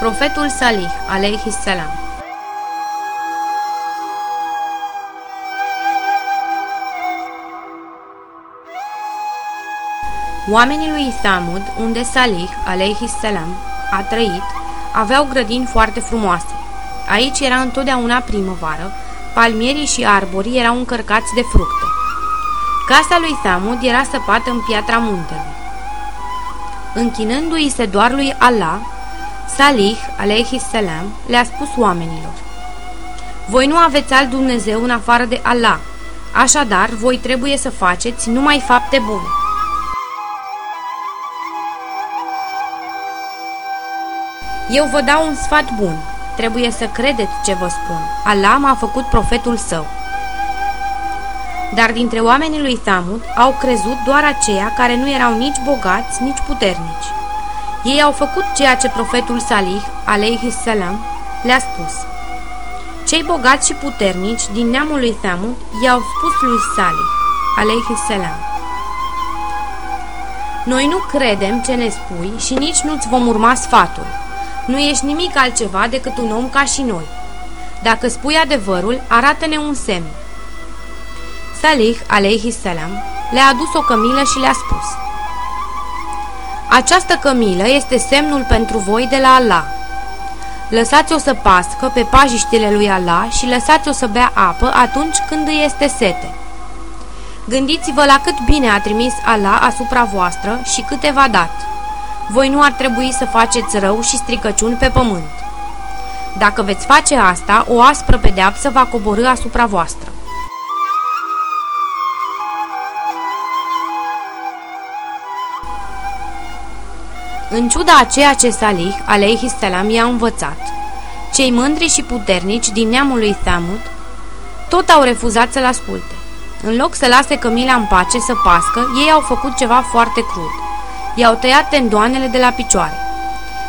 Profetul Salih, alaihi salam Oamenii lui Thamud, unde Salih, alaihi salam, a trăit, aveau grădini foarte frumoase. Aici era întotdeauna primăvară, palmierii și arborii erau încărcați de fructe. Casa lui Thamud era săpată în piatra muntelui. Închinându-i se doar lui Allah, Salih, alaihi salam, le-a spus oamenilor Voi nu aveți alt Dumnezeu în afară de Allah, așadar voi trebuie să faceți numai fapte bune. Eu vă dau un sfat bun, trebuie să credeți ce vă spun. Allah m-a făcut profetul său. Dar dintre oamenii lui Thamud au crezut doar aceia care nu erau nici bogați, nici puternici. Ei au făcut ceea ce profetul Salih, alaihi salam, le-a spus. Cei bogați și puternici din neamul lui Thamud i-au spus lui Salih, alaihi salam. Noi nu credem ce ne spui și nici nu-ți vom urma sfatul. Nu ești nimic altceva decât un om ca și noi. Dacă spui adevărul, arată-ne un semn. Salih, alaihi salam, le-a adus o cămilă și le-a spus – această cămilă este semnul pentru voi de la Allah. Lăsați-o să pască pe pajiștile lui Allah și lăsați-o să bea apă atunci când îi este sete. Gândiți-vă la cât bine a trimis Allah asupra voastră și câte v-a dat. Voi nu ar trebui să faceți rău și stricăciuni pe pământ. Dacă veți face asta, o aspră pedeapsă va coborâ asupra voastră. În ciuda a ceea ce Salih, alaihi salam, i-a învățat, cei mândri și puternici din neamul lui Thamud tot au refuzat să-l asculte. În loc să lase cămila în pace să pască, ei au făcut ceva foarte crud. I-au tăiat tendoanele de la picioare.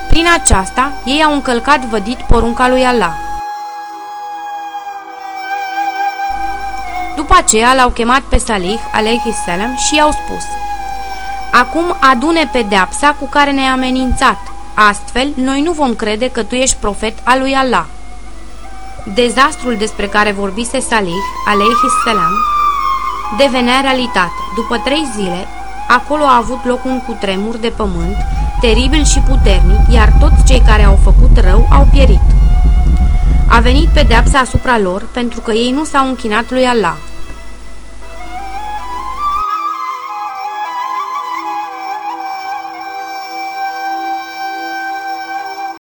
Prin aceasta, ei au încălcat vădit porunca lui Allah. După aceea l-au chemat pe Salih, alaihi salam, și i-au spus – Acum adune pedeapsa cu care ne-ai amenințat. Astfel, noi nu vom crede că tu ești profet al lui Allah. Dezastrul despre care vorbise Salih, alaihi salam, devenea realitate. După trei zile, acolo a avut loc un cutremur de pământ, teribil și puternic, iar toți cei care au făcut rău au pierit. A venit pedeapsa asupra lor pentru că ei nu s-au închinat lui Allah.